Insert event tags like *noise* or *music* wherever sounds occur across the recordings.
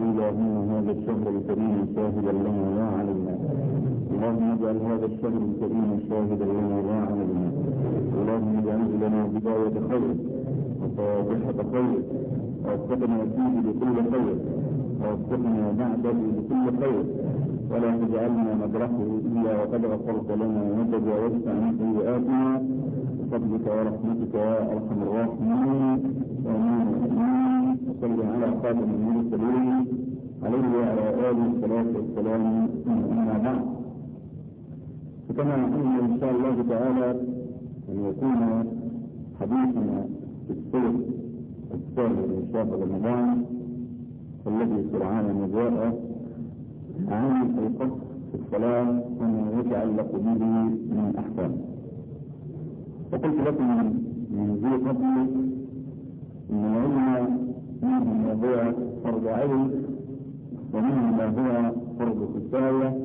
واجعل اللهم هذا الشهر الكريم شاهدا لنا لا علينا اللهم اجعل هذا الشهر الكريم شاهدا لنا لا علينا اللهم اجعله لنا بداية خير وفاتحة خير. ووفقنا فيه بكل خير. ووفقنا بعده بكل خير. ولا تجعلنا مدرسه إلا وقد غفرت لنا وتجاوزت عن سيئاتنا. بفضلك ورحمتك يا أرحم الراحمين. آمين. وصل على خاتم المرسلين عليه وعلى آله الصلاة والسلام. أما بعد فكما نحن إن شاء الله تعالى أن يكون حديثنا في السير الثاني من شهر رمضان والذي سرعان ما جاء عن القصد في الصلاة وما يتعلق به من أحكام فقلت لكم من ذي قبل إن العلم منه ما هو فرض عين ومنه ما هو فرض كفاية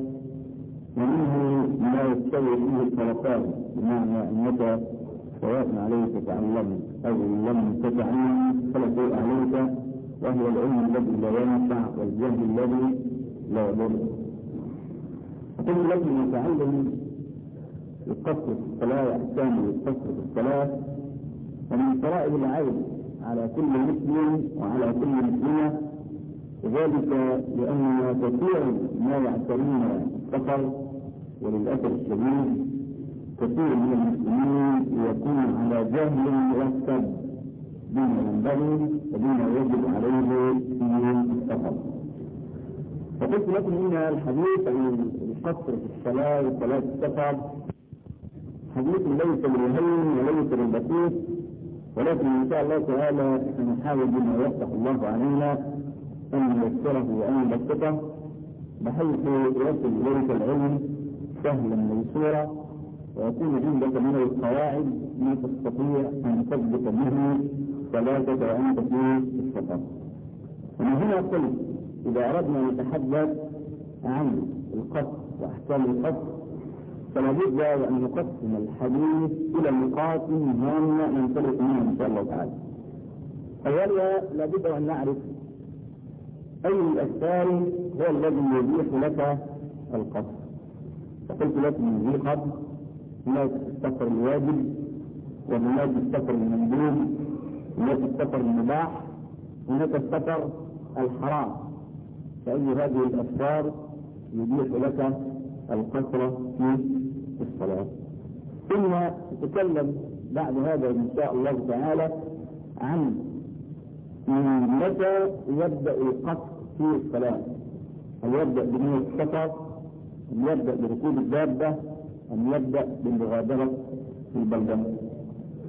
ومنه ما يستوي فيه الطرفان بمعنى أنك سواء عليك تعلمت أو لم تتعلم فلا شيء عليك وهو العلم الذي لا ينفع والجهل الذي لا يضر. لكم نتعلم القصر في الصلاة وأحكام القصر في الصلاة ومن فرائض العين على كل مسلم وعلى كل مسلمة. وذلك لأن كثيرا ما يعترون السفر وللأسف الشديد كثير من المسلمين يكون على جهل مركب بما ينبغي وبما يجب عليه في السفر فقلت لكم ان الحديث عن القصر في الصلاة وصلاة السفر. حديث ليس بالهين وليس بالبسيط. ولكن إن شاء الله تعالى سنحاول بما يفتح الله علينا أن نيسره وأن نبسطه بحيث يصل إليك العلم سهلا ميسورا ويكون عندك من القواعد ما تستطيع أن تثبت به صلاتك وانت في السفر. ومن هنا قلت إذا أردنا أن نتحدث عن القصر وأحكام القصر فلا بد وان نقسم الحديث إلى نقاط هامه ننطلق منها إن شاء الله تعالى. أولها لابد أن نعرف أي الاسفار هو الذي يبيح لك القصر. فقلت لك من ذي قبل هناك السفر الواجب وهناك السفر المندوب هناك السفر المباح هناك السفر الحرام فأي هذه الأسفار يبيح لك القصر في الصلاة. ثم نتكلم بعد هذا إن شاء الله تعالى عن متى يبدأ القصر في الصلاة. هل يبدأ بنية السفر؟ أم يبدأ بركوب الدابة؟ أم يبدأ بالمغادرة في البلدة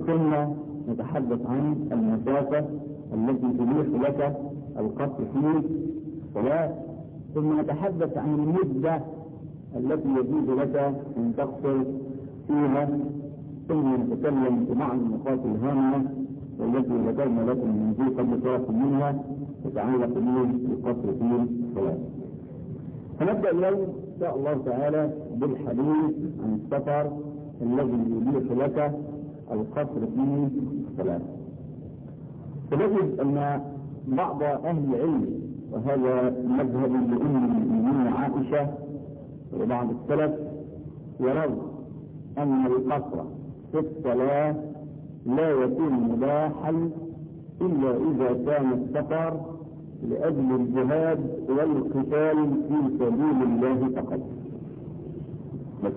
ثم نتحدث عن المسافة التي تبيح لك القصر في الصلاة. ثم نتحدث عن المدة التي يجوز لك أن تقصر فيها ثم نتكلم في بعض النقاط الهامة والتي ذكرنا لكم من ذي قبل طرف منها تتعلق بالقصر في الصلاة. فنبدأ اليوم إن شاء الله تعالى بالحديث عن السفر الذي يبيح لك القصر في الصلاة. فنجد أن بعض أهل العلم وهذا مذهب لأم المؤمنين عائشة وبعض السلف يرون أن القصر في الصلاة لا يكون مباحا إلا إذا كان السفر لأجل الجهاد والقتال في سبيل الله فقط. بس.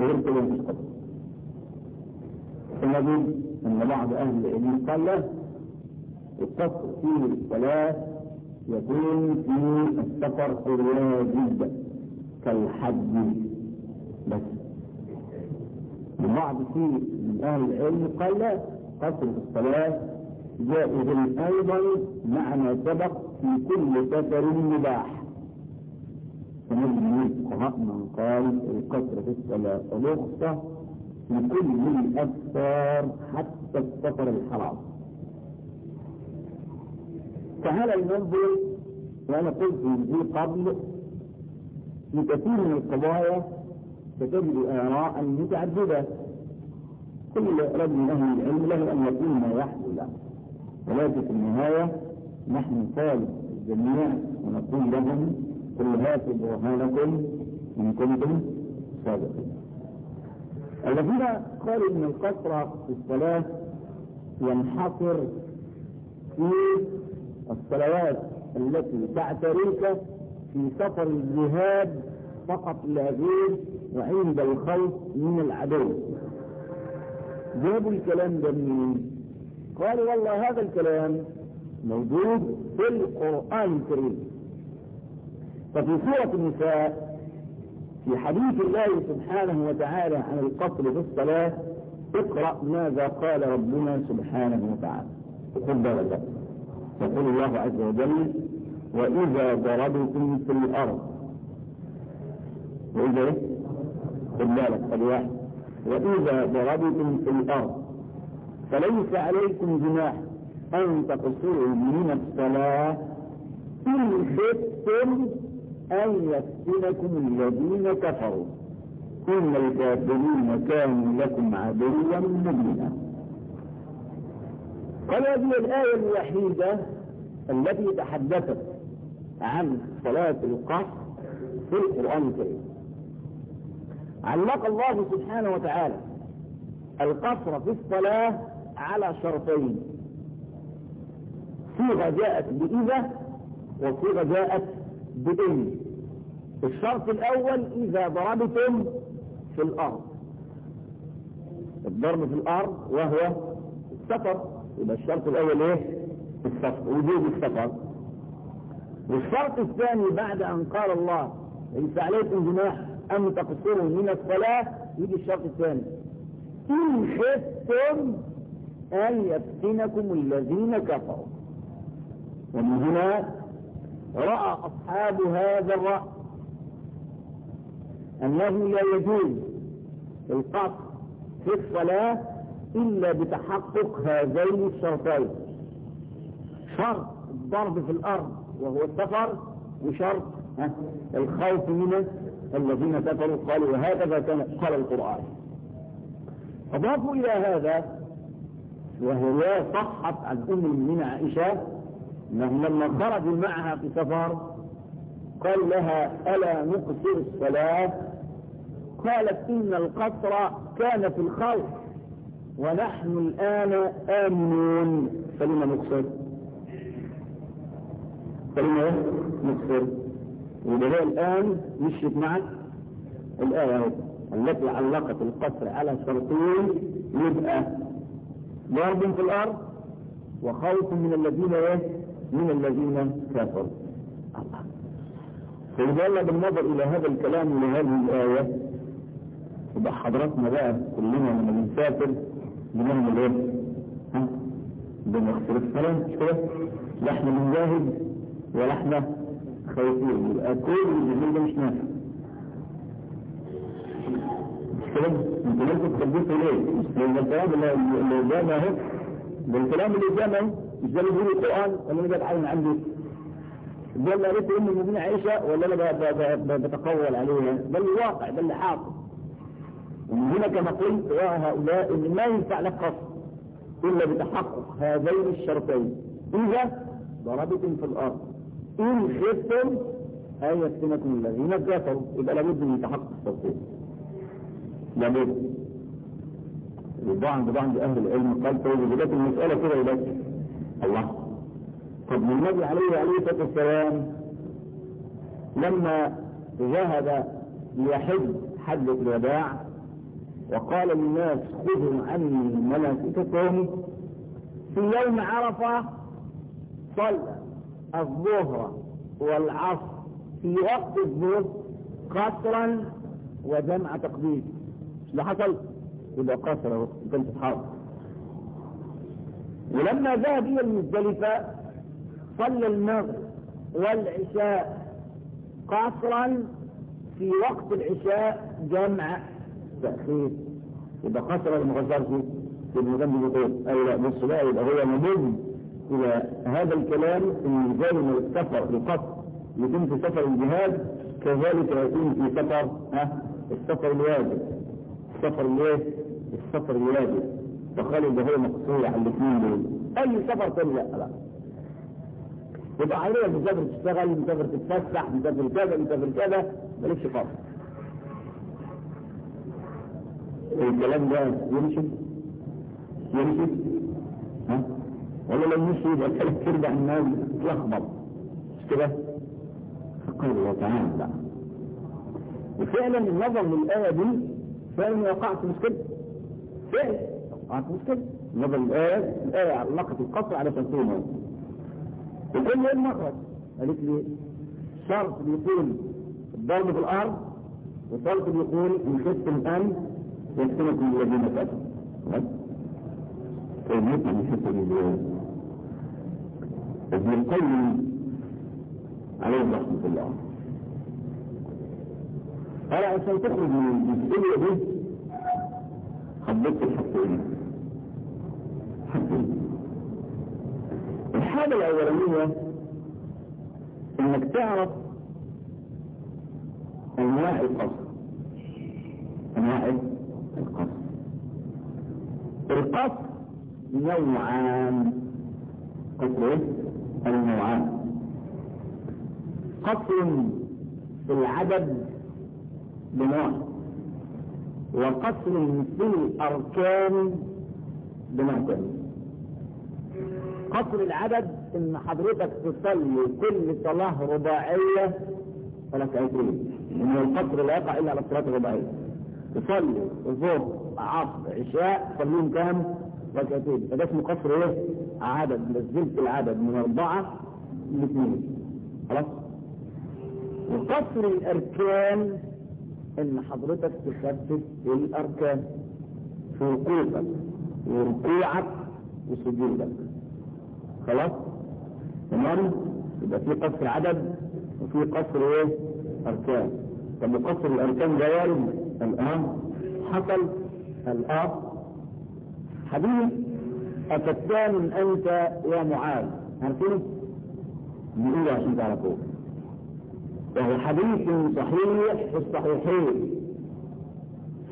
غير كده مش قصر. أن بعض أهل العلم قال لا القصر في الصلاة يكون في السفر الواجب كالحج بس. البعض في أهل العلم قال لا قصر الصلاة جائز أيضا مع ما سبق في كل سفر مباح. فمن من قال القصر في الصلاة رخصه كل الاسفار حتى السفر الحرام. تعالى لننظر وأنا قلت في قبل في كثير من القضايا ستجد آراء متعددة كل رجل أهل العلم له أن يكون ما يحدث له. ولكن في النهاية نحن نطالب جميعا ونقول لهم قل هاتوا برهانكم إن كنتم صادقين. الذين قالوا ان القصر في الصلاة ينحصر في الصلوات التي تعتريك في سفر الجهاد فقط لا غير وعند الخوف من العدو. جابوا الكلام ده منين؟ قالوا والله هذا الكلام موجود في القرآن الكريم. ففي سورة النساء في حديث الله سبحانه وتعالى عن القصر في الصلاة اقرأ ماذا قال ربنا سبحانه وتعالى. خذ بالك. يقول الله عز وجل وإذا ضربتم في الأرض. وإذا خذ بالك الواحد وإذا ضربتم في الأرض. فليس عليكم جناح أن تقصروا من الصلاة إن خفتم أن يفتنكم الذين كفروا. إن الكافرين كانوا لكم عدوا مبينا. قال هذه الآية الوحيدة التي تحدثت عن صلاة القصر في القرآن الكريم. علق الله سبحانه وتعالى القصر في الصلاة على شرطين. صيغة جاءت بإذا وصيغة جاءت بإن. الشرط الأول إذا ضربتم في الأرض. الضرب في الأرض وهو السفر. يبقى الشرط الأول إيه؟ وجود السفر والشرط الثاني بعد أن قال الله ليس عليكم جناح أن تقصروا من الصلاة يجي الشرط الثاني. إن خفتم أن يفتنكم الذين كفروا. ومن هنا رأى أصحاب هذا الرأي أنه لا يجوز القصر في الصلاة إلا بتحقق هذين الشرطين. شرط الضرب في الأرض وهو السفر وشرط الخوف من الذين كفروا. قالوا وهكذا كان قال القرآن. أضافوا إلى هذا وهي صحت عن أم المؤمنين عائشة أنهم لما خرجوا معها في سفر قال لها ألا نقصر الصلاة؟ قالت إن القصر كان في الخوف ونحن الآن آمنون. فلما نقصر؟ فلما نقصر وده الآن مشيت معك الآية التي علقت القصر على شرطين يبقى ضرب في الأرض وخوف من الذين إيه من الذين كفروا الله فإذا بالنظر إلى هذا الكلام لهذه الآية يبقى حضراتنا بقى كلنا لما بنسافر بنعمل إيه؟ ها؟ بنغفر الصلاة كده؟ لا إحنا بنجاهد ولا إحنا خايفين يبقى كل اللي ده مش نافع؟ أنت لازم تثبته ليه؟ لأن الكلام اللي قدامه أهو ده الكلام اللي قدامه أهو مش ده اللي بيقول القرآن ولا أنا من عندي؟ ده اللي قريت ام المؤمنين عائشة ولا أنا بتقول عليها؟ ده اللي واقع ده اللي حاصل ومن هنا كما قلت يا هؤلاء إن ما ينفع لك قصر إلا بتحقق هذين الشرطين إذا ضربتم في الأرض إن خفتم أن يفتنكم الذين كفروا. يبقى لابد من تحقق الشرطين لابد. بعض بعض أهل العلم قال طيب بدات المسألة كده يبقى الله. طب النبي عليه عليه الصلاه والسلام لما ذهب ليحج حجه الوداع وقال للناس خذوا عني مناسككم في يوم عرفة صلى. الظهر والعصر في وقت الظهر قصرا وجمع تقديم اللي حصل؟ يبقى قصر كنت تحاول ولما ذهب إلى المزدلفة صلى المغرب والعشاء قصرا في وقت العشاء جمع تأخير. يبقى خسر المغزر في في المجمد يقول أي لا بص بقى يبقى هو مضم إلى هذا الكلام زي ما السفر القصر يكون في سفر الجهاد كذلك يكون في سفر ها؟ السفر الواجب. السفر الايه؟ السفر الواجب. فقال ده هو مقصور على الاثنين دول. أي سفر تاني؟ لا لا. يبقى حضرتك مسافر تشتغل مسافر تتفسح مسافر كذا مسافر كذا. مالكش قصر الكلام ده يمشي؟ يمشي؟ ولا لو مشي يبقى الثلاث تربع الناس تلخبط. مش كده؟ فقال الله تعالى. لا وفعلا النظر للآية دي. فعلا وقعت مشكلة. فعلا وقعت مشكلة. النظر للآية الآية علقت القصر على تنصيرها وكل يوم مخرج قالت لي شرط بيقول الضرب في الأرض وشرط بيقول إن خفتم أن يفتنكم الذين كفروا بس. كلمتنا من حتة ابن القيم عليه رحمة الله. قال عشان تخرج من الجزئية دي حددت الحاجتين حاجتين الحاجة الأولانية إنك تعرف أنواع القصر. أنواع القصر. القصر نوعان. إيه؟ النوعان في العدد بنوع وقصر في الأركان بنوع تاني. قصر العدد إن حضرتك تصلي كل صلاة رباعية ركعتين إن القصر لا يقع إلا على الصلاة الرباعية تصلي الظهر عصر عشاء صليهم كام؟ ركعتين فده اسمه قصر إيه؟ عدد. نزلت العدد من اربعة لاثنين خلاص؟ وقصر الأركان إن حضرتك تخفف الأركان. في ركوعك. وركوعك وسجودك. خلاص؟ تمام؟ يبقى في قصر عدد وفي قصر إيه؟ أركان. طب قصر الأركان ده وارد الآن حصل الان حديث أفتان أنت يا معاذ. عارفين؟ نقول عشان تعرفوه. وهو حديث صحيح في الصحيحين.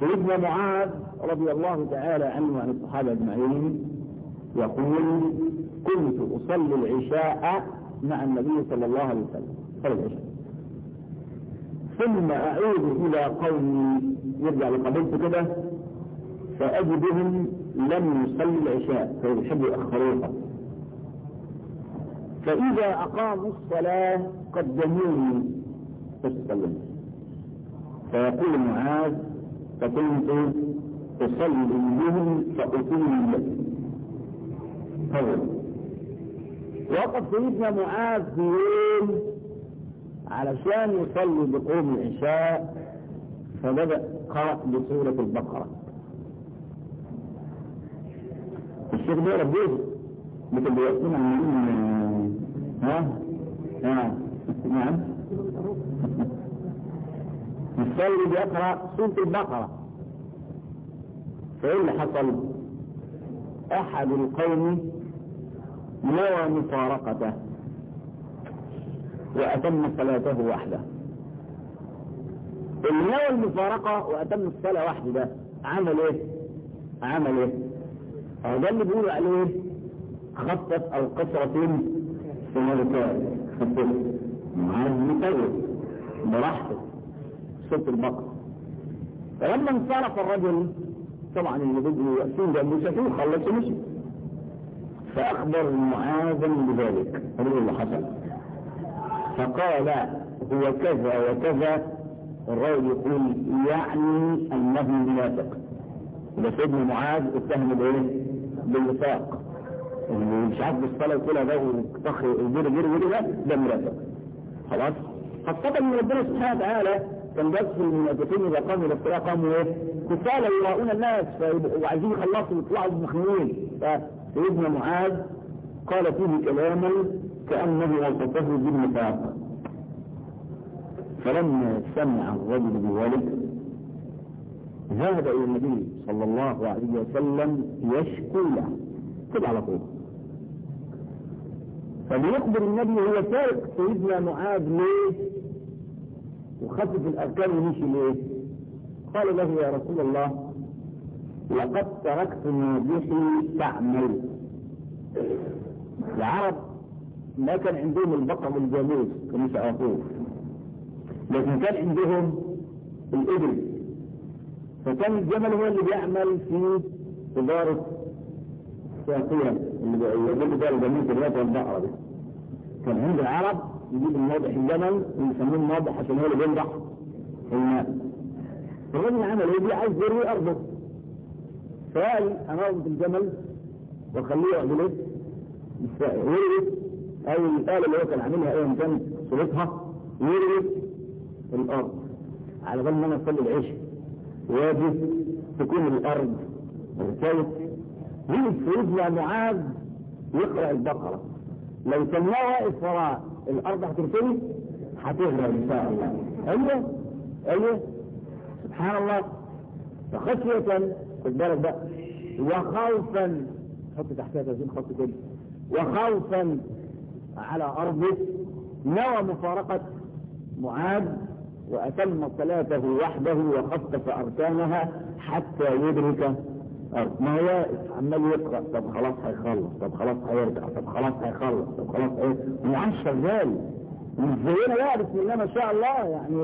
سيدنا معاذ رضي الله تعالى عنه وعن الصحابة أجمعين يقول كنت أصلي العشاء مع النبي صلى الله عليه وسلم. صلى العشاء. ثم أعود إلى قومي. يرجع لقبيلته كده. فأجدهم لم يصلي العشاء فيحبوا يأخروها فإذا أقاموا الصلاة قدموني فاستلمت فيقول معاذ فكنت أصلي بهم فأتم لك. هذا وقف سيدنا معاذ في علشان يصلي بقوم العشاء فبدأ قرأ بسورة البقرة. الشيخ ده ربيه مثل بيقسم عن ها؟ ها؟ نعم. الثوري بيقرأ سورة البقرة. فإيه اللي حصل أحد القوم نوى مفارقته وأتم صلاته وحده. اللي نوى المفارقة وأتم الصلاة وحده ده عمل إيه؟ عمل إيه؟ ده اللي بيقولوا عليه خطت أو قصرة في ملكات معاذ مطول. براحته. صوت البقرة فلما انصرف الرجل طبعا اللي بدوا يأتون جنبه شافوه خلصوا مشي فأخبر معاذا بذلك. هو اللي حصل؟ فقال هو كذا وكذا. الرجل يقول يعني أنه منافق. ده سيدنا معاذ اتهم بإيه؟ بالنفاق. اللي مش عارف بالصلاة وكلها ده وطخ الجير جير جير ده ده منافق. خلاص؟ خاصة إن ربنا سبحانه وتعالى كان بس المنافقين إذا قاموا إلى الصلاة قاموا إيه؟ كسالى يراؤون الناس وعايزين يخلصوا ويطلعوا مخنوقين فسيدنا معاذ قال فيه كلاما كأنه وصفه بالنفاق. فلما سمع الرجل بذلك ذهب إلى النبي صلى الله عليه وسلم يشكو له كده على طول. فبيخبر النبي هو تارك سيدنا معاذ ليه؟ وخفف الأركان ومشي ليه؟ قال له يا رسول الله لقد تركت ناجحي تعمل العرب ما كان عندهم البقر والجاموس كانوا يعرفوه لكن كان عندهم الإبل. فكان الجمل هو اللي بيعمل في إدارة الساقية اللي بيقول ده الجاموس دلوقتي دي. كان عند العرب يجيب الناضح الجمل ويسموه الناضح عشان هو اللي بينضح الماء. الراجل عمل إيه؟ دي عايز يروي أرضه. فقال أنا اربط الجمل وأخليه يعمل إيه؟ يروي أو الآلة اللي هو كان عاملها ايا كان صورتها يروي الأرض. على بال ما أنا أصلي العشاء واجي تكون الأرض ارتوت يجي سيدنا معاذ. يقرأ البقرة. لو سماه واقف وراء الأرض هترتوي هتغرق إن شاء الله. أيوه أيوه. سبحان الله. فخشية خد بالك بقى. وخوفا حط تحتها تزين خط كده وخوفا على أرضه نوى مفارقة معاذ. وأتم صلاته وحده وخفف أركانها حتى يدرك ما هو عمال يقرأ؟ طب خلاص هيخلص طب خلاص هيرجع طب خلاص هيخلص طب خلاص هيرجع ومعاه شغال. مش زينا بقى بسم الله ما شاء الله يعني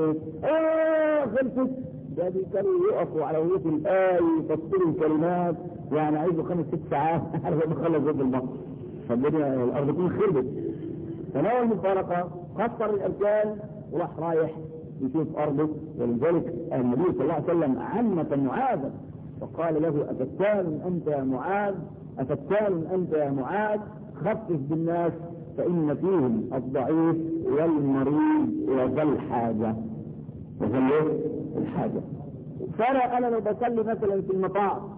إيه خلصت ده كانوا يقفوا على وجه الآية يفسروا الكلمات يعني عايزوا خمس ست ساعات. *laughs* عارف بخلص ضد البطن فالدنيا الأرض تكون خربت. فنوى المفارقة قصر الأركان وراح رايح يشوف أرضه. ولذلك النبي صلى الله عليه وسلم عمة معاذا فقال له أفتان أنت يا معاذ؟ أفتان أنت يا معاذ؟ خفف بالناس فإن فيهم الضعيف والمريض وذا الحاجة. وذا الحاجة. فأنا أنا لو بصلي مثلا في المطار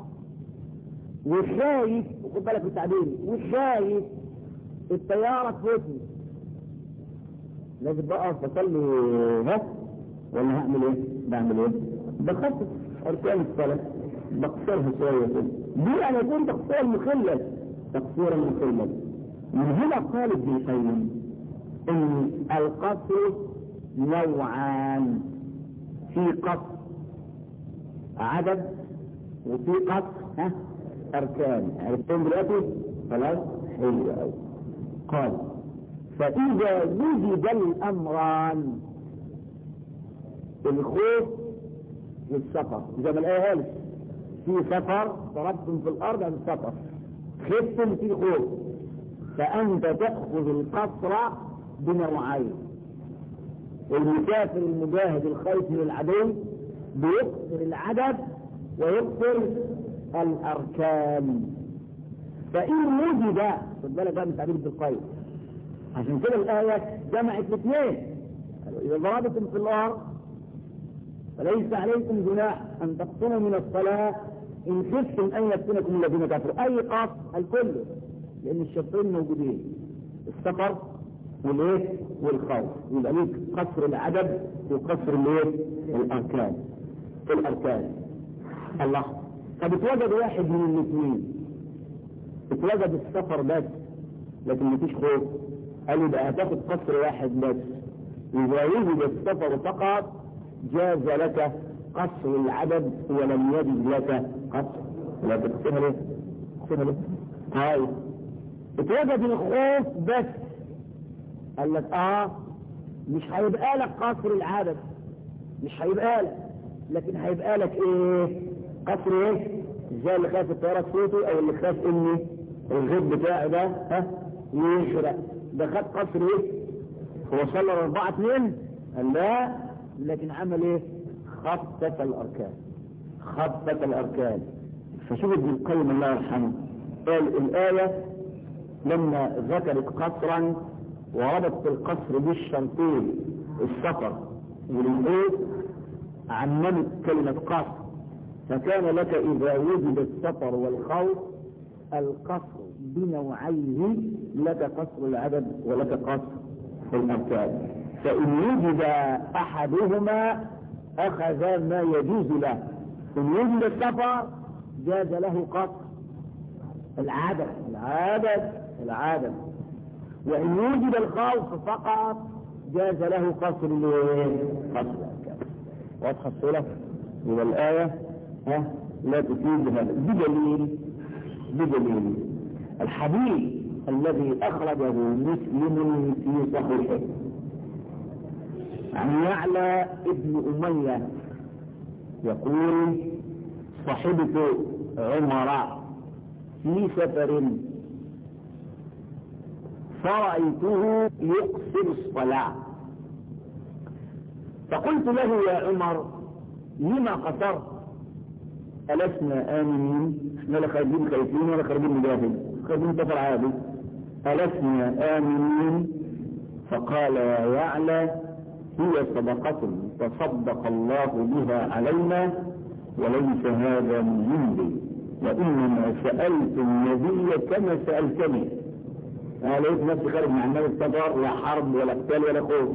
وخايف خد بالك من التعبير وخايف الطيارة تفوتني لازم بقى بصلي ها ولا هعمل إيه؟ بعمل إيه؟ بخفف أركان الصلاة. بقصرها شوية كده. دي أنا يكون تقصير مخلل. تقصيرا مخلل. من هنا قال ابن القيم إن القصر نوعان. في قصر عدد وفي قصر ها؟ أركان. عرفتم دلوقتي؟ خلاص؟ حلو قوي قال فإذا وجد الأمران الخوف والسفر زي ما الايه قالت في سفر ضربتم في الأرض عن السفر. خفتم في خوف. فأنت تأخذ القصر بنوعين. المسافر المجاهد الخايف من العدو بيقصر العدد ويقصر الأركان. فإن وجد خد بالك بقى من تعبير ابن القيم عشان كده الآية جمعت الاثنين. إذا ضربتم في الأرض فليس عليكم جناح أن تقصروا من الصلاة إن خفتم أن يفتنكم الذين كفروا. أي قصر الكل. لأن الشرطين موجودين. السفر والإيه؟ والخوف. يبقى ليك قصر العدد وقصر الإيه؟ الأركان. الأركان. الله. طب اتوجد واحد من الاثنين. اتوجد السفر بس لكن مفيش خوف. قال يبقى هتاخد قصر واحد بس. اذا وجد السفر فقط جاز لك قصر العدد ولم يجد لك قصر. لا تقسمها ليه؟ تقسمها ليه؟ طيب اتوجد الخوف بس. قال لك آه مش هيبقى لك قصر العدد. مش هيبقى لك. لكن هيبقى لك إيه؟ قصر إيه؟ زي اللي خاف الطيارة تفوته أو اللي خاف إن الغيب بتاعه ده ها يغرق ده خد قصر إيه؟ هو صلى الأربعة اتنين؟ قال لا. لكن عمل إيه؟ خفف الأركان. خفف الأركان. فشوف ابن القيم الله يرحمه. قال الآية لما ذكرت قصرا وربطت القصر بالشرطين السفر والبيت عممت كلمة قصر. فكان لك إذا وجد السفر والخوف القصر بنوعيه لك قصر العدد ولك قصر الأركان. فإن وجد أحدهما أخذ ما يجوز له. إن وجد السفر جاز له قصر العدد العدد العدد. وإن وجد الخوف فقط جاز له قصر قصر واضحة الصورة؟ يبقى الآية ها لا تفيد هذا. بدليل بدليل. الحديث الذي أخرجه مسلم في صحيحه. عن يعلى ابن أمية يقول صحبت عمر في سفر فرأيته يقصر الصلاة. فقلت له يا عمر لما قصرت؟ ألسنا آمنين؟ إحنا لا خارجين خايفين ولا خارجين مجاهد خارجين سفر عادي. ألسنا آمنين؟ فقال يا يعلى هي صدقة تصدق الله بها علينا وليس هذا من عندي. وإنما سألت النبي كما سألتني. أنا لقيت نفسي خارج مع النبي السفر لا حرب ولا قتال ولا خوف.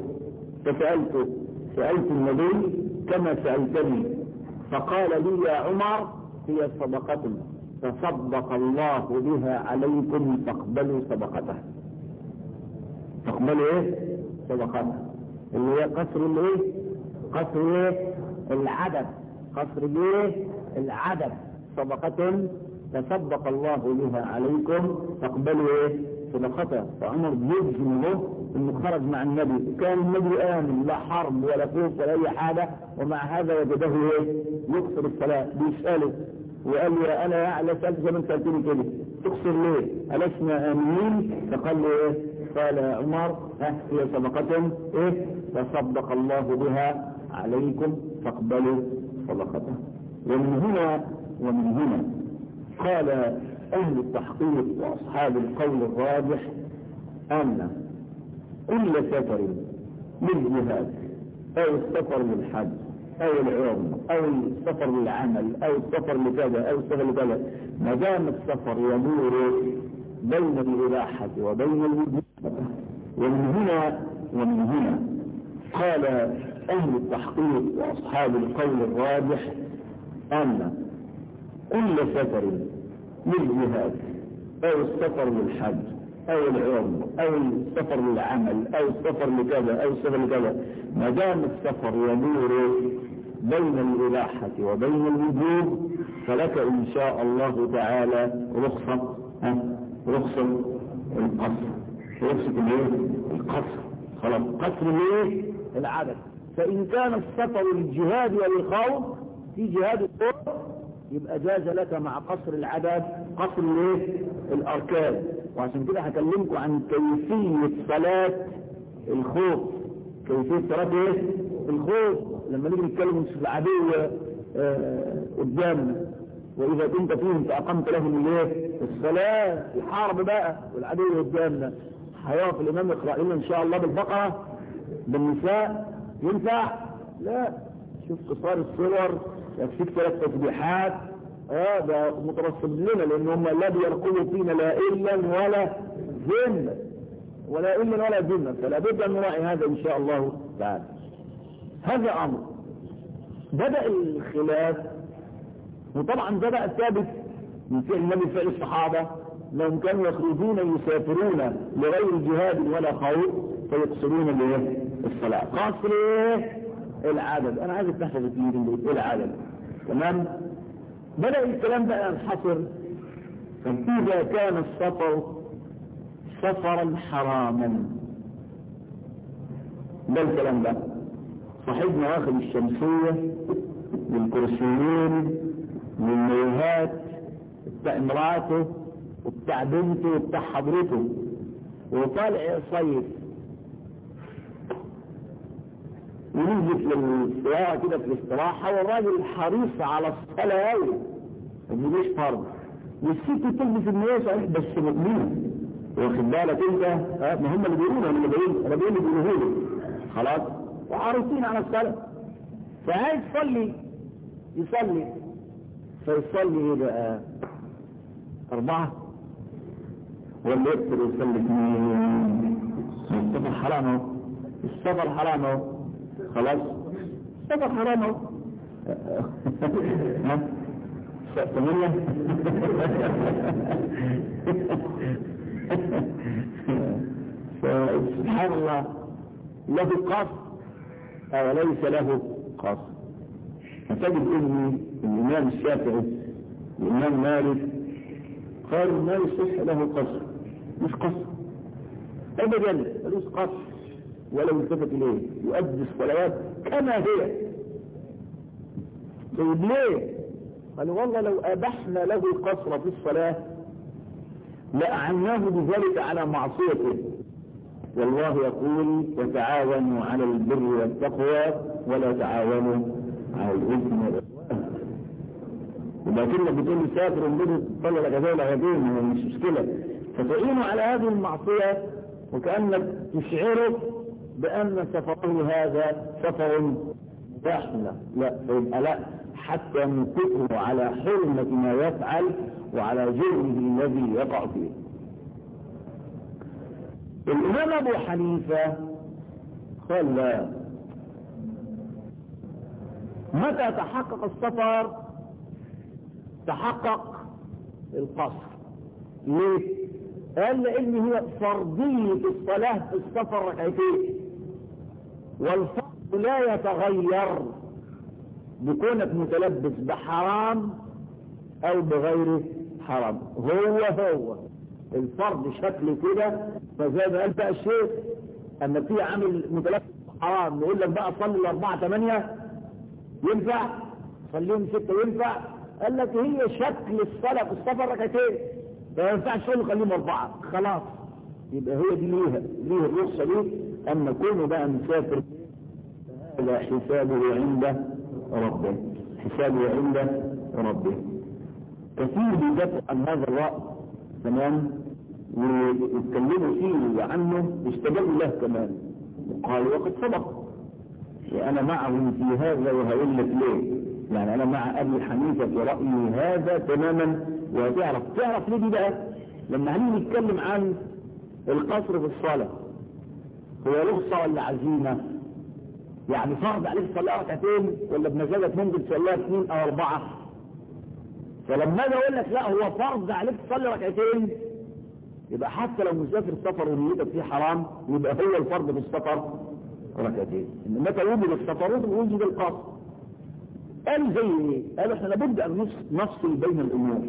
فسألته سألت النبي كما سألتني. فقال لي يا عمر هي صدقة تصدق الله بها عليكم فاقبلوا صدقته. تقبلوا إيه؟ صدقته. اللي هي قصر الايه قصر إيه العدد. قصر الايه العدد. صدقة تصدق الله بها عليكم. فاقبلوا إيه؟ صدقته فعمر بيجزم له إنه خرج مع النبي. كان النبي آمن لا حرب ولا خوف ولا أي حاجة. ومع هذا وجده إيه؟ يقصر الصلاة. بيسأله. وقال له أنا يعلى سألت زي ما انت قلت كده. تقصر ليه؟ ألسنا آمنين؟ فقال له إيه؟ قال يا عمر ها هي صدقة إيه؟ تصدق الله بها عليكم فاقبلوا صدقته. ومن هنا ومن هنا قال أهل التحقيق وأصحاب القول الراجح أن كل سفر للجهاد أو السفر للحج أو العمر أو السفر للعمل أو السفر لكذا أو السفر لكذا ما دام السفر يدور بين الإباحة وبين الوجود. ومن هنا ومن هنا قال أهل التحقيق وأصحاب القول الراجح أن كل سفر للجهاد أو السفر للحج أو العمر أو السفر للعمل أو السفر لكذا أو السفر لكذا ما دام السفر يدور بين الإباحة وبين الوجوب فلك إن شاء الله تعالى رخصة رخصة القصر. رخصة؟ القصر. خلاص قصر الايه؟ العدد. فإن كان السفر للجهاد وللخوف في جهاد الخوف يبقى جاز لك مع قصر العدد قصر الايه؟ الأركان. وعشان كده هكلمكم عن كيفية صلاة الخوف كيفية صلاة إيه؟ الخوف لما نيجي نتكلم في العدو آه قدامنا وإذا كنت فيهم فأقمت لهم الإيه؟ الصلاة. الحرب بقى والعدو قدامنا. هيقف الإمام يقرأ لنا إن شاء الله بالبقرة بالنساء ينفع؟ لا. شوف قصار الصور يكفيك ثلاث تسبيحات. آه ده مترصد لنا لأن هم لا بيرقبوا فينا لا إلا ولا ذمه ولا إلا ولا ذمه فلا بد أن نراعي هذا إن شاء الله تعالى هذا أمر. بدأ الخلاف. وطبعا بقى ثابت من فعل النبي فعل الصحابة. انهم كانوا يخرجون يسافرون لغير جهاد ولا خوف فيقصرون الايه الصلاة. قصر إيه العدد. أنا عايز تحفظ إيه العدد. تمام؟ بدأ الكلام بقى ينحصر فإذا كان السفر سفرا حراما. ده الكلام ده صاحبنا واخد الشمسية والكرسيين والميهات بتاع امراته وبتاع بنته وبتاع حضرته. وطالع يصيف ونزلت للسيارة كده في الاستراحة والراجل حريص على الصلاة أوي. ما بيجيش فرض؟ والست تلبس صحيح بس مؤمنة. واخد بالك انت؟ ما هم اللي بيقولوا أنا اللي بقول أنا بقول اللي بيقولوا خلاص؟ وحريصين على الصلاة. فعايز يصلي يصلي. فيصلي إيه بقى؟ أربعة. ولا يكتر يصلي اثنين السفر حرام اهو السفر حرام اهو خلاص. السفر حرام اهو *laughs* ها؟ ثمانية *laughs* سبحان الله. له قصد أو ليس له قصد فتجد ان الإمام الشافعي الإمام مالك قال ما يصح له قصد مش قصر ابدا ملوش قصر ولا يلتفت إليه. يؤدي الصلوات كما هي. طيب ليه؟ قالوا والله لو أبحنا له القصر في الصلاة لأعناه بذلك على معصيته. والله يقول وتعاونوا على البر والتقوى ولا تعاونوا على الإثم والعدوان. ولكنك بتقول لي سافر ومدد صلى لك زي الغدين مش مشكلة. فتعينوا على هذه المعصية وكأنك تشعره بأن سفره هذا سفر داخله لا فيبقى لا حتى نقره على حرمة ما يفعل وعلى جرمه الذي يقع فيه. الإمام أبو حنيفة قال لا متى تحقق السفر؟ تحقق القصر. ليه؟ قال لأن هي فرضية الصلاة في السفر ركعتين والفرض لا يتغير. بكونك متلبس بحرام أو بغير حرام. هو هو. الفرض شكله كده. فزي ما قال بقى الشيخ أما في عامل متلبس حرام يقول لك بقى صلي الأربعة ثمانيه ينفع؟ صليهم ستة ينفع؟ قال لك هي شكل الصلاة في السفر ركعتين ما ينفعش تقول خليهم أربعة. خلاص. يبقى هي دي ليها ليه الرخصه دي. أما كونه بقى مسافر هذا حسابه عند ربه. حسابه عند ربه. كثير بيدافع عن هذا الرأي تمام؟ ويتكلموا فيه عنه استجابوا له كمان. وقالوا وقد سبق. وأنا معهم في هذا وهقول لك ليه. يعني أنا مع أبي حنيفة في رأيي هذا تماما وهتعرف تعرف ليه دي بقى؟ لما هنيجي نتكلم عن القصر في الصلاة. هو رخصة ولا عزيمة؟ يعني فرض عليك تصليها ركعتين ولا بمزاجك ممكن تصليها اثنين أو أربعة؟ فلما أجي أقول لك لا هو فرض عليك تصلي ركعتين. يبقى حتى لو مسافر سفر ونيتك فيه حرام يبقى هو الفرض في السفر ركعتين. متى وجد السفر؟ وجد القصر. قال زي إيه؟ قال إحنا لابد أن نفصل بين الأمور.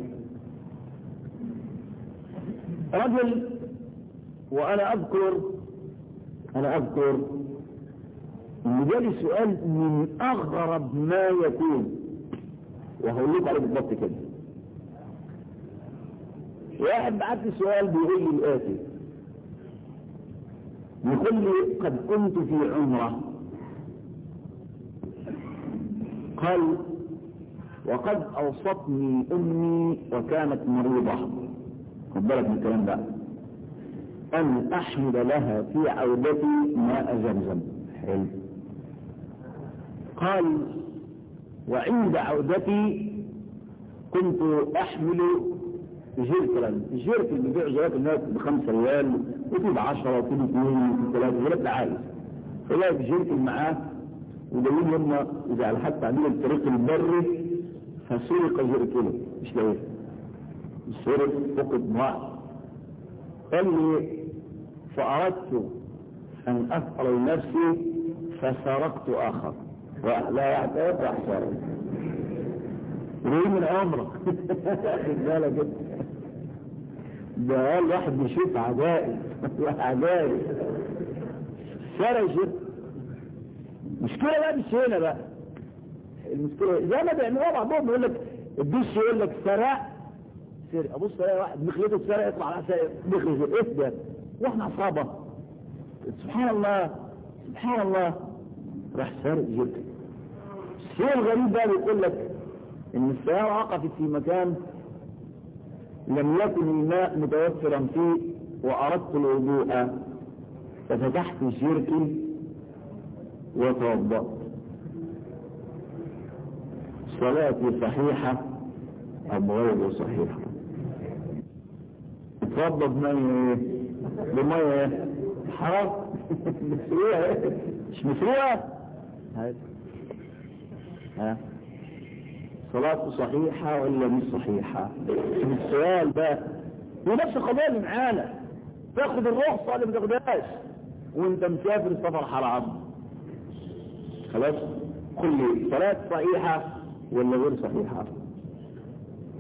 رجل وأنا أذكر أنا أذكر ان جالي سؤال من أغرب ما يكون. وهقول لكم عليه بالضبط كده. واحد بعت لي سؤال بيقول لي الآتي. يقول لي قد كنت في عمرة. قال وقد أوصتني أمي وكانت مريضة. خد بالك من الكلام ده. أن أحمد لها في عودتي ماء زمزم حلو. قال وعند عودتي كنت أحمل جيركلا الجيركل بيبيع زيات الناس بخمسة ريال وفي بعشرة وفي باثنين وفي ثلاثة زي ما عايز. فلاقي جيركل معاه وجايين لما إذا على حتى عندنا الطريق البري فسرق جيركله مش لاقيه سرق فقد ضاع قال لي فأردت أن أفعل نفسي فسرقت آخر. لا يعترف احسن ليه من عمرك خد بالك كده ده قال واحد بيشوف عجائب. *laughs* عجائب. فرجت مشكلة بقى مش هنا بقى. المشكلة زي ما بيعملوها بعضهم يقول لك الدش يقول لك سرق سرق ابص الاقي واحد مخلته سرق يطلع على سرق مخلته إيه ده وإحنا عصابة سبحان الله. سبحان الله. راح سارق جدا الشيء الغريب بقى بيقول لك إن السيارة وقفت في مكان لم يكن الماء متوفرا فيه وأردت الوضوء. ففتحت الشركي وتوضأت. صلاتي صحيحة أم غير صحيحة؟ اتوضى بمية بمية حرام. *laughs* مسروقة مش مسروقة ها؟ صلاته صحيحة ولا مش صحيحة؟ السؤال ده ونفس القضية اللي معانا. تاخد الرخصة اللي ما تاخدهاش. وانت مسافر السفر حرام. خلاص؟ قل لي صلاة صحيحة ولا غير صحيحة؟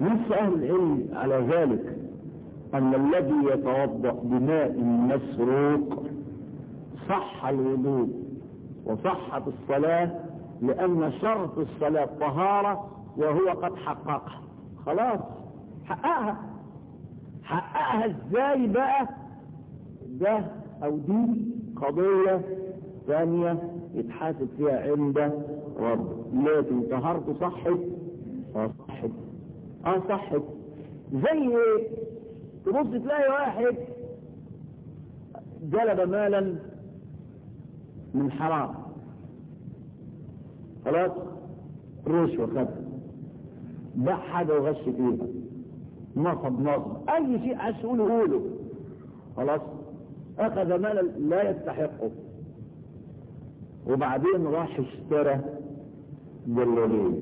نص أهل العلم على ذلك. أن الذي يتوضأ بماء مسروق صح الوضوء وصحت الصلاة لأن شرط الصلاة طهارة وهو قد حققها. خلاص حققها. حققها إزاي بقى؟ ده أو دي قضية ثانية يتحاسب فيها عند رب. لكن طهارته صحت؟ آه صحت. آه صحت. زي إيه؟ تبص تلاقي واحد جلب مالا من حرام. خلاص؟ رشوة خدها باع حاجة وغش فيها. نصب نصب. أي شيء عايز تقوله قوله. خلاص؟ أخذ مالا لا يستحقه. وبعدين راح اشترى جلالين.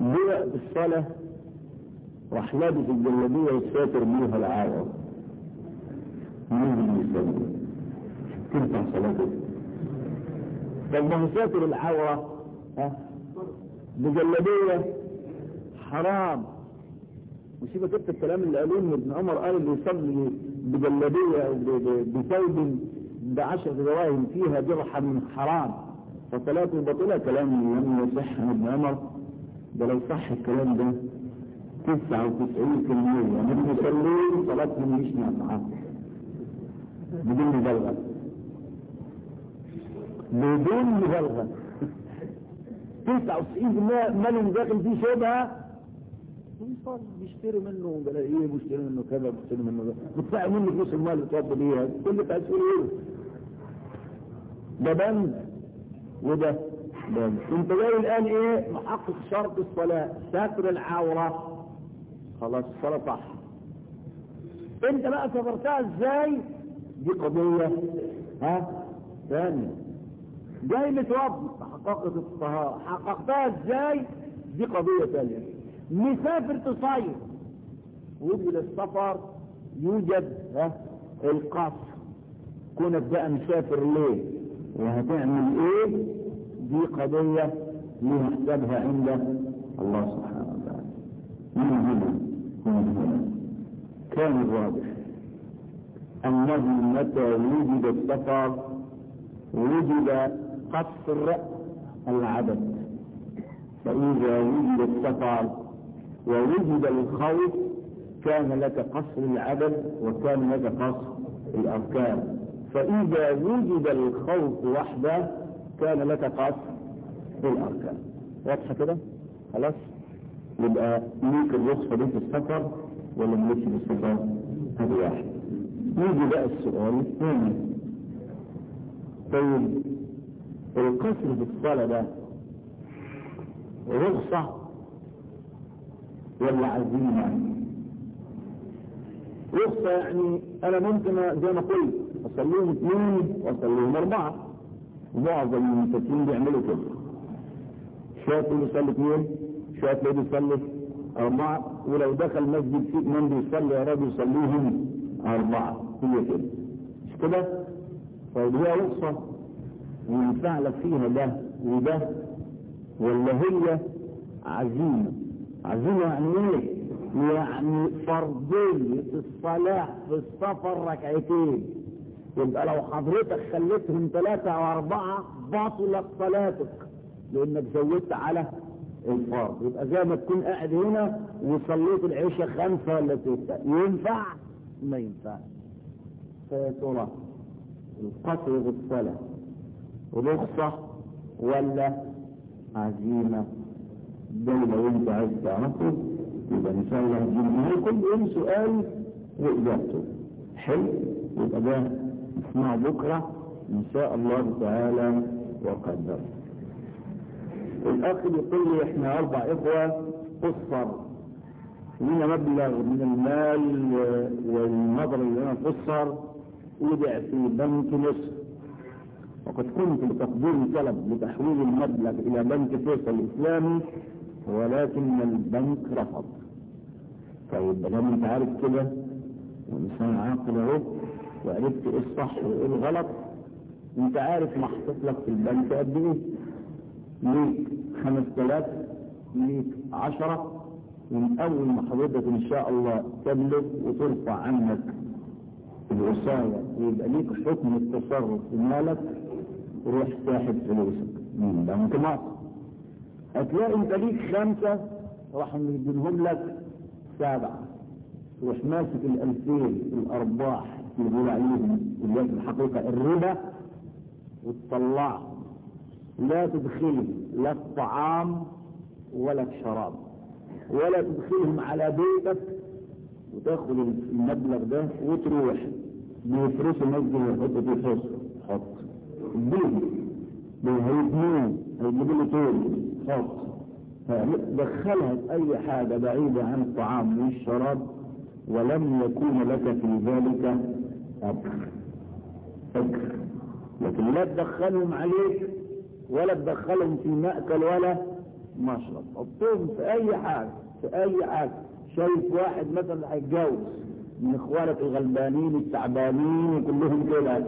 بيع بالصلاة راح لابس الجلابية وساتر بيها العاوة مين اللي يسوي تنفع صلاته طب ما هو ساتر العورة ها؟ بجلابية حرام. وسيبك انت الكلام اللي قالوه ابن عمر قال اللي يصلي بجلابيه أو بثوب بعشر دراهم فيها درهم حرام. فصلاته باطلة كلام لم يصح عن ابن عمر. ده لو صح الكلام ده 99% من المصلين صلاتهم مش نافعه بدون مبالغة. بدون مبالغة. 99% مالهم داخل فيه ويصلي بيشتري منه بلاقيه بيشتري منه كذا بيشتري منه ده منه فلوس المال اللي توضى بيها. كل إيه ده بند. وده بند. انت جاي الآن إيه؟ محقق شرط الصلاة. ستر العورة. خلاص الصلاة صح. انت بقى سترتها إزاي؟ دي قضية. ها؟ ثانية. جاي متوضي حققت الطهاره حققتها إزاي؟ دي قضية ثانية. مسافر تصيف. ويجي للسفر يوجد ها؟ القصر. كونك بقى مسافر ليه؟ وهتعمل إيه؟ دي قضية ليها حسابها عند الله سبحانه وتعالى من هنا من هنا كان الراجح أنه متى وجد السفر وجد قصر العدد فإذا وجد السفر ووجد الخوف كان لك قصر العدد وكان لك قصر الأركان. فإذا وجد الخوف وحده كان لك قصر الأركان. واضحة كده؟ خلاص؟ يبقى ليك الرخصة دي في السفر. ولا في السفر هذه واحد. يجي بقى السؤال الثاني. طيب القصر في الصلاة ده رخصة ولا عزيمة؟ رخصة يعني أنا ممكن زي ما قلت أصليهم اثنين وأصليهم أربعة. معظم المساكين بيعملوا كده. شايف اللي يصلي اثنين؟ شايف اللي بيصلي أربعة ولو دخل مسجد فيه من بيصلي يا راجل يصليهم أربعة. هي كده. مش كده؟ طيب هي رخصة وينفع لك فيها ده وده ولا هي عزيمة؟ عزيمة يعني إيه؟ يعني فرضية الصلاة في السفر ركعتين. يبقى لو حضرتك خليتهم ثلاثة أو أربعة بطلت صلاتك. لأنك زودت على الفرض يبقى زي ما تكون قاعد هنا وصليت العشاء خمسة ولا ستة. ينفع؟ ما ينفع. فيا ترى القصر بالصلاة رخصة ولا عزيمة؟ ده لو انت عايز تعرفه يبقى إن شاء الله هتجيب كل يوم سؤال وإجابته. حلو. يبقى ده نسمعه بكرة. إن شاء الله تعالى وقدر. الاخ يقول لي إحنا أربع إخوة قصر. لنا مبلغ من المال والنظر اللي أنا قصر ودع في بنك مصر. وقد كنت بتقديم طلب لتحويل المبلغ إلى بنك فيصل الإسلامي ولكن البنك رفض. طيب لما أنت عارف كده وانسان عاقل أهو وعرفت إيه الصح وإيه الغلط أنت عارف محطوط لك في البنك قد إيه. ليك خمس تلاف ليك عشرة من أول ما حضرتك إن شاء الله تبلغ وترفع عنك الوصاية ويبقى ليك حكم التصرف في مالك روح ساحب فلوسك. ده ممكن هتلاقي انت ليك خمسة راح ندينهم لك سبعة. تروح ماسك الألفين الأرباح اللي بيقول عليهم في الحقيقة الربا وتطلعهم لا تدخلهم لا الطعام ولا الشراب ولا تدخلهم على بيتك وتاخد المبلغ ده وتروح. بيفرسوا مسجد ويحطوا فيه فلوس حط. البيت هيبنوه هيجيبوا له طول. حط. دخلها أي حاجة بعيدة عن الطعام والشراب ولم يكون لك في ذلك أجر. أجر. لكن لا تدخلهم عليك ولا تدخلهم في مأكل ولا مشرب. حطهم في أي حاجة في أي حاجة شايف واحد مثلا هيتجوز. من إخوانك الغلبانين التعبانين وكلهم كده.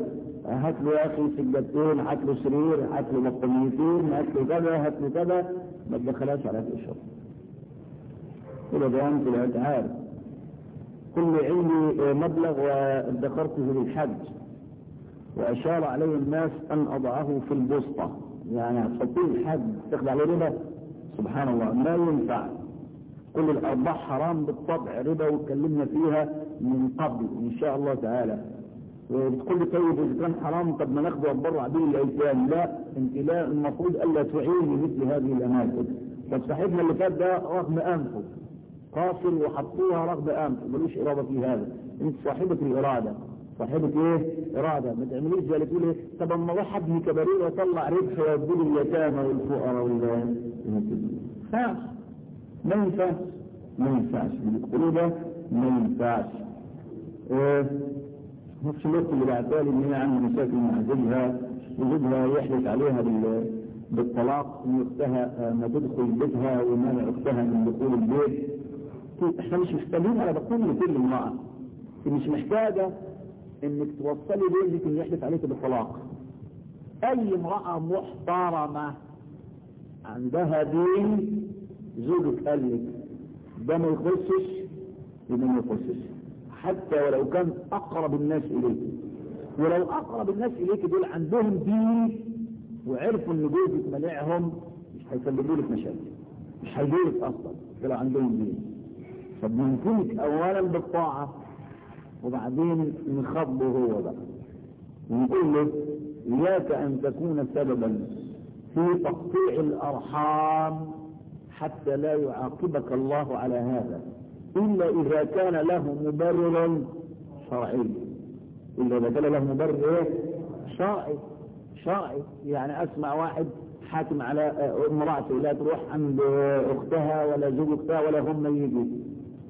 هات له يا أخي سجادتين هات له سرير هات له بطانيتين هات له كذا هات له كذا. ما تدخلهاش على الشرب كده ده لا عارف كل عندي مبلغ وادخرته للحج. وأشار عليه الناس أن أضعه في البسطة. يعني هتحطيه الحج تاخد عليه ربا سبحان الله ما ينفع. كل الأرباح حرام بالطبع ربا واتكلمنا فيها من قبل إن شاء الله تعالى. وبتقول لي طيب إذا كان حرام طب ما ناخده ونبرع به الايتام لا انت لا المفروض ألا تعيني مثل هذه الأماكن. طب صاحبنا اللي فات ده رغم أنفه. قاصر وحطوها رغم أنفه ملوش إرادة في هذا. انت صاحبة الإرادة. صاحبة إيه؟ إرادة. ما تعمليش زي اللي تقول إيه؟ طب أما ابني كباريه واطلع ربح وادي اليتامى والفقراء وال ينفعش ما ينفعش. ما ينفعش. اللي تقولوه ده ما ينفعش. نفس الوقت اللي بعتها لي إن هي عندها مشاكل مع زوجها وزوجها يحلف عليها بال بالطلاق إن أختها ما تدخل بيتها ومنع اختها من دخول البيت. إحنا مش محتاجين أنا بقول لكل امرأة. مش محتاجة إنك توصلي جوزك ان يحلف عليك بالطلاق. أي امرأة محترمة عندها دين زوجك قال لك ده ما يخصش يبقى ما يخصش. حتى ولو كان أقرب الناس إليك ولو أقرب الناس إليك دول عندهم دين وعرفوا إن جوزك منعهم مش هيسببوا لك مشاكل مش هيجيلك أصلا لو عندهم دين. فبنمكنك اولا بالطاعة. وبعدين نخبه هو بقى. ونقول له إياك أن تكون سببا في تقطيع الأرحام حتى لا يعاقبك الله على هذا إلا إذا كان له مبرر شرعي. إلا إذا كان له مبرر شرعي. شرعي. يعني أسمع واحد حاكم على امرأته لا تروح عند أختها ولا زوج أختها ولا هم يجوا.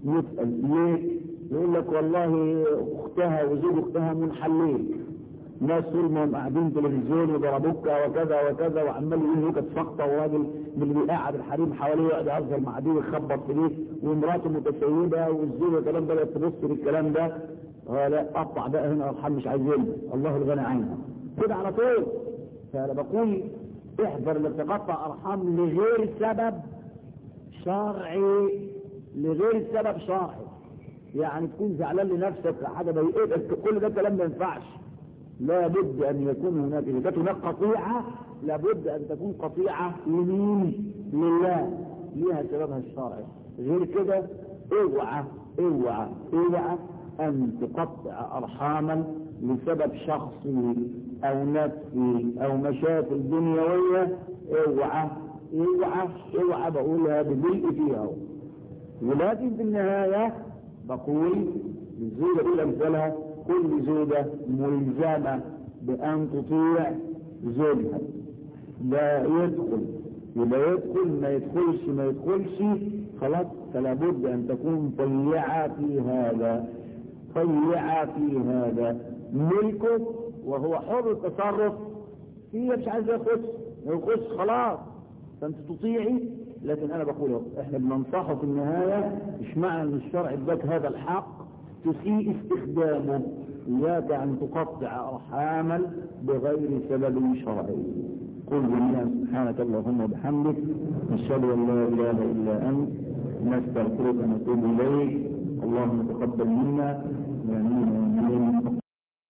يسأل ليه؟ يقول لك والله أختها وزوج أختها منحلين. ناس طول ما قاعدين تلفزيون وضربوك وكذا وكذا وعمال يقول لك سقطه وراجل من اللي بيقعد الحريم حواليه يقعد يهزر مع دي ويخبط في دي ومراته متسيبه والزوجة كلام ده تبص للكلام ده. آه لا قطع بقى هنا ارحام مش عايزين الله الغنى عنها كده على طول. فأنا بقول احذر انك تقطع أرحام لغير سبب شرعي لغير سبب شرعي. يعني تكون زعلان لنفسك حاجة ضايقتك كل ده كلام ما ينفعش. لابد أن يكون هناك اذا كانت هناك قطيعة لابد أن تكون قطيعة لمين؟ لله. ليها سببها الشرعي. غير كده اوعى اوعى اوعى أن تقطع أرحاما لسبب شخصي أو نفسي أو مشاكل دنيوية. اوعى اوعى اوعى بقولها بملء فيها. ولكن في النهاية بقول الزوجه دي أمثالها كل زوجة ملزمة بأن تطيع زوجها. لا يدخل يبقى يدخل ما يدخلش ما يدخلش خلاص فلا بد أن تكون طيعة في هذا طيعة في هذا. ملكه وهو حر التصرف فيه مش عايز يخش يخش خلاص. فأنت تطيعي لكن أنا بقول إحنا بننصحه في النهاية مش معنى أن الشرع اداك هذا الحق تسيء استخدامه إياك أن تقطع أرحاما بغير سبب شرعي. قل جميعا سبحانك اللهم وبحمدك نشهد أن لا إله إلا أنت نستغفرك ونتوب إليك. اللهم تقبل منا. آمين آمين.